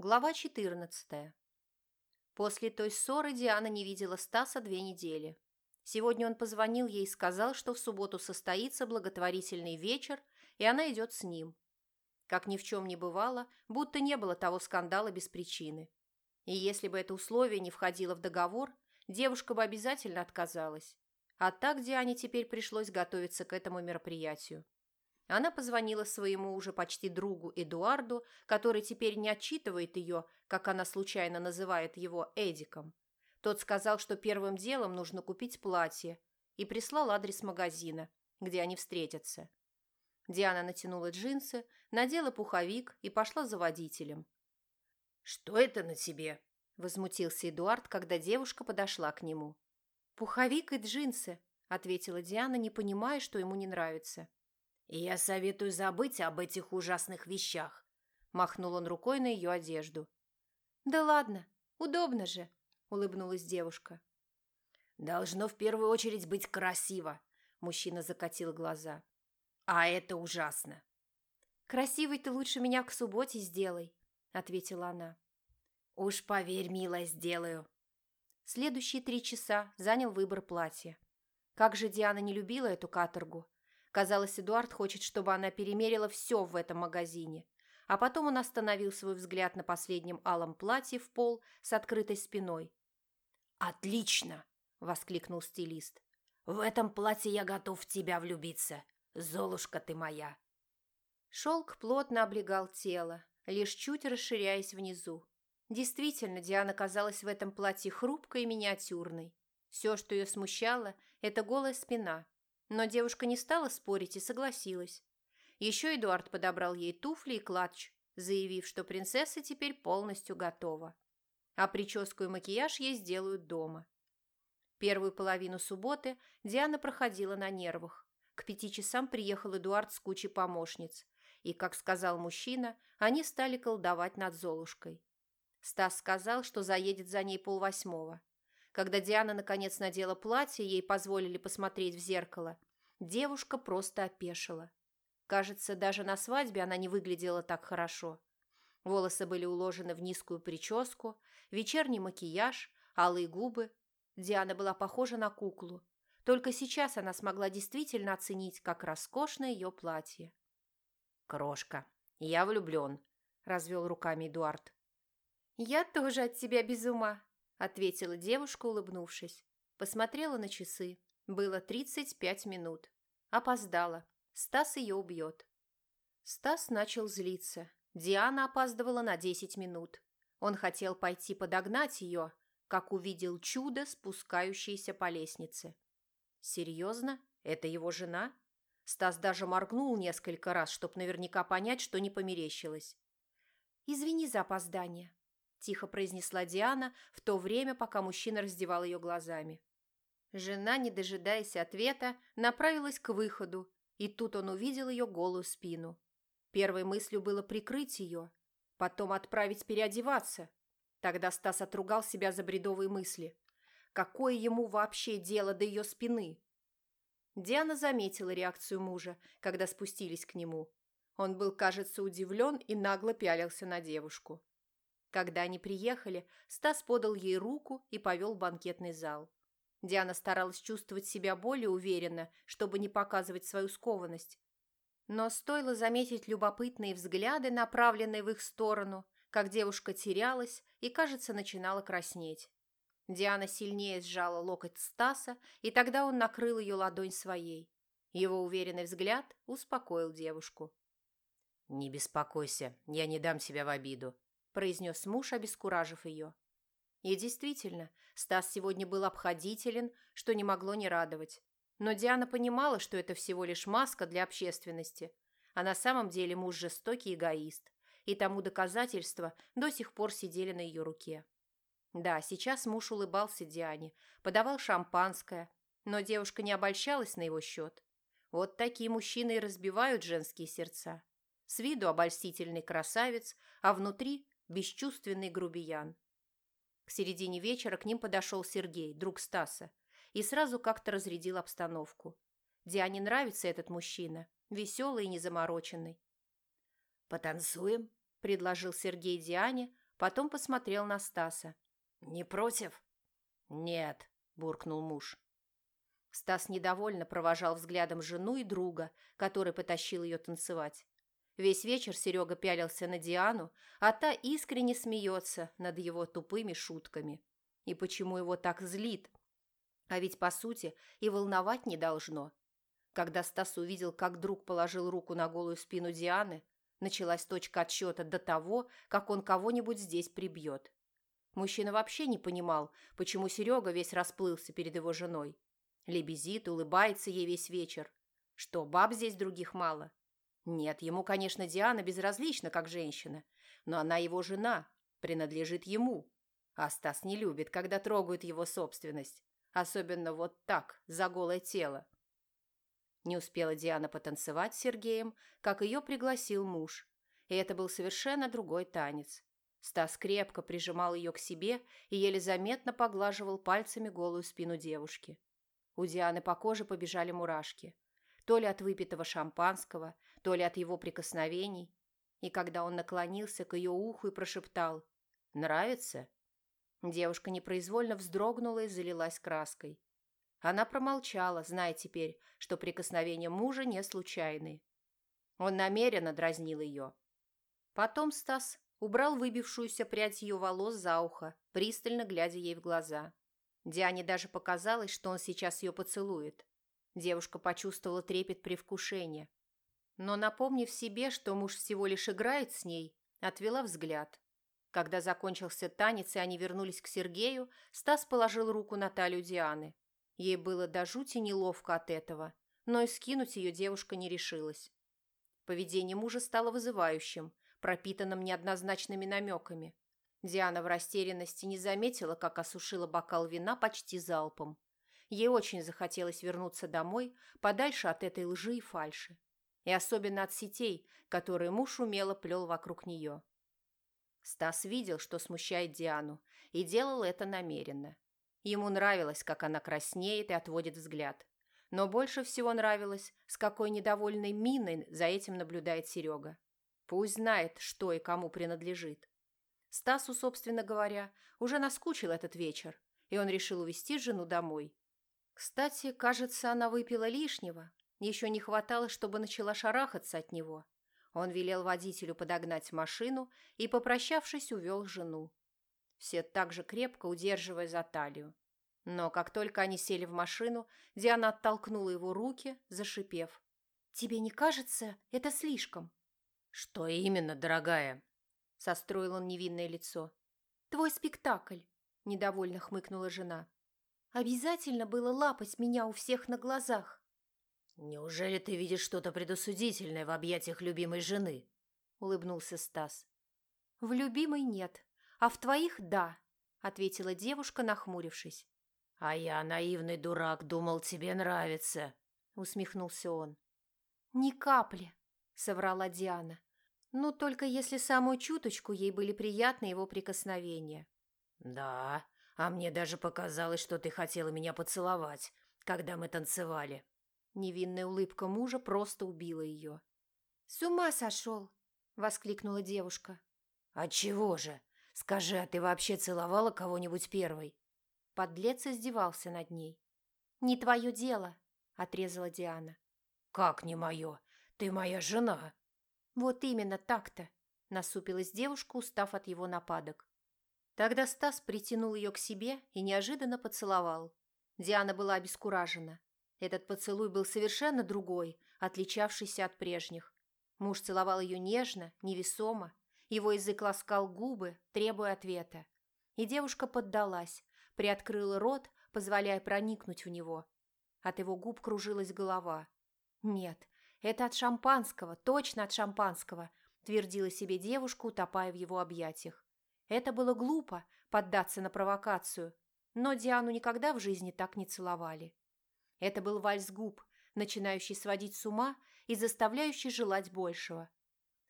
Глава 14. После той ссоры Диана не видела Стаса две недели. Сегодня он позвонил ей и сказал, что в субботу состоится благотворительный вечер, и она идет с ним. Как ни в чем не бывало, будто не было того скандала без причины. И если бы это условие не входило в договор, девушка бы обязательно отказалась. А так Диане теперь пришлось готовиться к этому мероприятию. Она позвонила своему уже почти другу Эдуарду, который теперь не отчитывает ее, как она случайно называет его Эдиком. Тот сказал, что первым делом нужно купить платье, и прислал адрес магазина, где они встретятся. Диана натянула джинсы, надела пуховик и пошла за водителем. «Что это на тебе?» – возмутился Эдуард, когда девушка подошла к нему. «Пуховик и джинсы», – ответила Диана, не понимая, что ему не нравится. «Я советую забыть об этих ужасных вещах», – махнул он рукой на ее одежду. «Да ладно, удобно же», – улыбнулась девушка. «Должно в первую очередь быть красиво», – мужчина закатил глаза. «А это ужасно». «Красивый ты лучше меня к субботе сделай», – ответила она. «Уж поверь, милая, сделаю». Следующие три часа занял выбор платья. Как же Диана не любила эту каторгу – Казалось, Эдуард хочет, чтобы она перемерила все в этом магазине. А потом он остановил свой взгляд на последнем алом платье в пол с открытой спиной. «Отлично!» – воскликнул стилист. «В этом платье я готов в тебя влюбиться. Золушка ты моя!» Шелк плотно облегал тело, лишь чуть расширяясь внизу. Действительно, Диана казалась в этом платье хрупкой и миниатюрной. Все, что ее смущало, это голая спина – но девушка не стала спорить и согласилась. Еще Эдуард подобрал ей туфли и клатч, заявив, что принцесса теперь полностью готова. А прическу и макияж ей сделают дома. Первую половину субботы Диана проходила на нервах. К пяти часам приехал Эдуард с кучей помощниц. И, как сказал мужчина, они стали колдовать над Золушкой. Стас сказал, что заедет за ней полвосьмого. Когда Диана наконец надела платье, ей позволили посмотреть в зеркало. Девушка просто опешила. Кажется, даже на свадьбе она не выглядела так хорошо. Волосы были уложены в низкую прическу, вечерний макияж, алые губы. Диана была похожа на куклу. Только сейчас она смогла действительно оценить, как роскошно ее платье. «Крошка, я влюблен», – развел руками Эдуард. «Я тоже от тебя без ума», ответила девушка, улыбнувшись. Посмотрела на часы. Было 35 минут. Опоздала. Стас ее убьет. Стас начал злиться. Диана опаздывала на 10 минут. Он хотел пойти подогнать ее, как увидел чудо, спускающееся по лестнице. Серьезно? Это его жена? Стас даже моргнул несколько раз, чтобы наверняка понять, что не померещилось. «Извини за опоздание», – тихо произнесла Диана в то время, пока мужчина раздевал ее глазами. Жена, не дожидаясь ответа, направилась к выходу, и тут он увидел ее голую спину. Первой мыслью было прикрыть ее, потом отправить переодеваться. Тогда Стас отругал себя за бредовые мысли. Какое ему вообще дело до ее спины? Диана заметила реакцию мужа, когда спустились к нему. Он был, кажется, удивлен и нагло пялился на девушку. Когда они приехали, Стас подал ей руку и повел в банкетный зал. Диана старалась чувствовать себя более уверенно, чтобы не показывать свою скованность. Но стоило заметить любопытные взгляды, направленные в их сторону, как девушка терялась и, кажется, начинала краснеть. Диана сильнее сжала локоть Стаса, и тогда он накрыл ее ладонь своей. Его уверенный взгляд успокоил девушку. «Не беспокойся, я не дам себя в обиду», произнес муж, обескуражив ее. И действительно, Стас сегодня был обходителен, что не могло не радовать. Но Диана понимала, что это всего лишь маска для общественности, а на самом деле муж жестокий эгоист, и тому доказательства до сих пор сидели на ее руке. Да, сейчас муж улыбался Диане, подавал шампанское, но девушка не обольщалась на его счет. Вот такие мужчины и разбивают женские сердца. С виду обольстительный красавец, а внутри бесчувственный грубиян. К середине вечера к ним подошел Сергей, друг Стаса, и сразу как-то разрядил обстановку. Диане нравится этот мужчина, веселый и незамороченный. «Потанцуем?» – предложил Сергей Диане, Потом посмотрел на Стаса. «Не против?» «Нет», – буркнул муж. Стас недовольно провожал взглядом жену и друга, который потащил ее танцевать. Весь вечер Серега пялился на Диану, а та искренне смеется над его тупыми шутками. И почему его так злит? А ведь, по сути, и волновать не должно. Когда Стас увидел, как друг положил руку на голую спину Дианы, началась точка отсчета до того, как он кого-нибудь здесь прибьет. Мужчина вообще не понимал, почему Серега весь расплылся перед его женой. Лебезит, улыбается ей весь вечер. Что, баб здесь других мало? Нет, ему, конечно, Диана безразлична, как женщина, но она его жена, принадлежит ему. А Стас не любит, когда трогают его собственность, особенно вот так, за голое тело. Не успела Диана потанцевать с Сергеем, как ее пригласил муж. И это был совершенно другой танец. Стас крепко прижимал ее к себе и еле заметно поглаживал пальцами голую спину девушки. У Дианы по коже побежали мурашки. То ли от выпитого шампанского, то ли от его прикосновений. И когда он наклонился к ее уху и прошептал «Нравится?», девушка непроизвольно вздрогнула и залилась краской. Она промолчала, зная теперь, что прикосновения мужа не случайны. Он намеренно дразнил ее. Потом Стас убрал выбившуюся прядь ее волос за ухо, пристально глядя ей в глаза. Диане даже показалось, что он сейчас ее поцелует. Девушка почувствовала трепет привкушения. Но, напомнив себе, что муж всего лишь играет с ней, отвела взгляд. Когда закончился танец и они вернулись к Сергею, Стас положил руку на талию Дианы. Ей было до жути неловко от этого, но и скинуть ее девушка не решилась. Поведение мужа стало вызывающим, пропитанным неоднозначными намеками. Диана в растерянности не заметила, как осушила бокал вина почти залпом. Ей очень захотелось вернуться домой, подальше от этой лжи и фальши. И особенно от сетей, которые муж умело плел вокруг нее. Стас видел, что смущает Диану, и делал это намеренно. Ему нравилось, как она краснеет и отводит взгляд. Но больше всего нравилось, с какой недовольной миной за этим наблюдает Серега. Пусть знает, что и кому принадлежит. Стасу, собственно говоря, уже наскучил этот вечер, и он решил увезти жену домой. Кстати, кажется, она выпила лишнего. Еще не хватало, чтобы начала шарахаться от него. Он велел водителю подогнать машину и, попрощавшись, увел жену все так же крепко удерживая за талию. Но как только они сели в машину, Диана оттолкнула его руки, зашипев. «Тебе не кажется, это слишком?» «Что именно, дорогая?» Состроил он невинное лицо. «Твой спектакль», – недовольно хмыкнула жена. «Обязательно было лапать меня у всех на глазах». «Неужели ты видишь что-то предосудительное в объятиях любимой жены?» – улыбнулся Стас. «В любимой нет», «А в твоих – да», – ответила девушка, нахмурившись. «А я, наивный дурак, думал, тебе нравится», – усмехнулся он. «Ни капли», – соврала Диана. «Ну, только если самую чуточку ей были приятны его прикосновения». «Да, а мне даже показалось, что ты хотела меня поцеловать, когда мы танцевали». Невинная улыбка мужа просто убила ее. «С ума сошел!» – воскликнула девушка. «А чего же? «Скажи, а ты вообще целовала кого-нибудь первой?» Подлец издевался над ней. «Не твое дело», — отрезала Диана. «Как не мое? Ты моя жена». «Вот именно так-то», — насупилась девушка, устав от его нападок. Тогда Стас притянул ее к себе и неожиданно поцеловал. Диана была обескуражена. Этот поцелуй был совершенно другой, отличавшийся от прежних. Муж целовал ее нежно, невесомо, его язык ласкал губы, требуя ответа. И девушка поддалась, приоткрыла рот, позволяя проникнуть в него. От его губ кружилась голова. «Нет, это от шампанского, точно от шампанского», твердила себе девушка, утопая в его объятиях. Это было глупо, поддаться на провокацию, но Диану никогда в жизни так не целовали. Это был вальс губ, начинающий сводить с ума и заставляющий желать большего.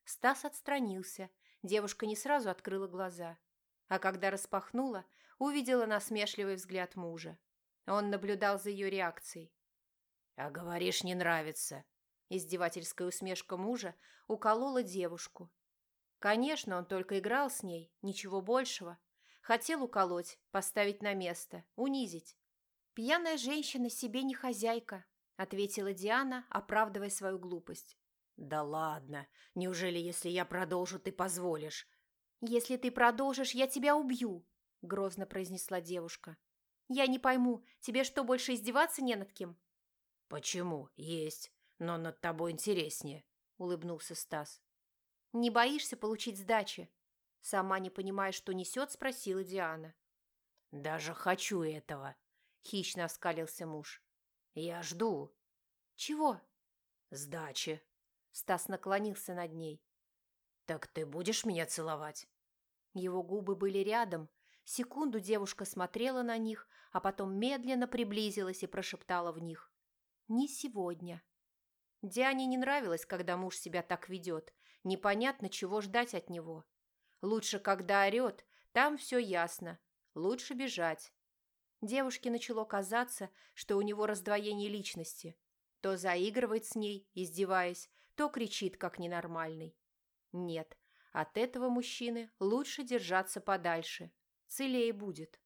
Стас отстранился, девушка не сразу открыла глаза. А когда распахнула, увидела насмешливый взгляд мужа. Он наблюдал за ее реакцией. «А говоришь, не нравится». Издевательская усмешка мужа уколола девушку. Конечно, он только играл с ней, ничего большего. Хотел уколоть, поставить на место, унизить. «Пьяная женщина себе не хозяйка», — ответила Диана, оправдывая свою глупость. «Да ладно. Неужели, если я продолжу, ты позволишь?» «Если ты продолжишь, я тебя убью», — грозно произнесла девушка. «Я не пойму, тебе что, больше издеваться не над кем?» «Почему? Есть. Но над тобой интереснее», — улыбнулся Стас. «Не боишься получить сдачи?» Сама не понимая, что несет, спросила Диана. «Даже хочу этого», — хищно оскалился муж. «Я жду». «Чего?» «Сдачи». Стас наклонился над ней. «Так ты будешь меня целовать?» Его губы были рядом. Секунду девушка смотрела на них, а потом медленно приблизилась и прошептала в них. «Не сегодня». Диане не нравилось, когда муж себя так ведет. Непонятно, чего ждать от него. Лучше, когда орет, там все ясно. Лучше бежать. Девушке начало казаться, что у него раздвоение личности. То заигрывает с ней, издеваясь, то кричит, как ненормальный. Нет, от этого мужчины лучше держаться подальше. Целее будет.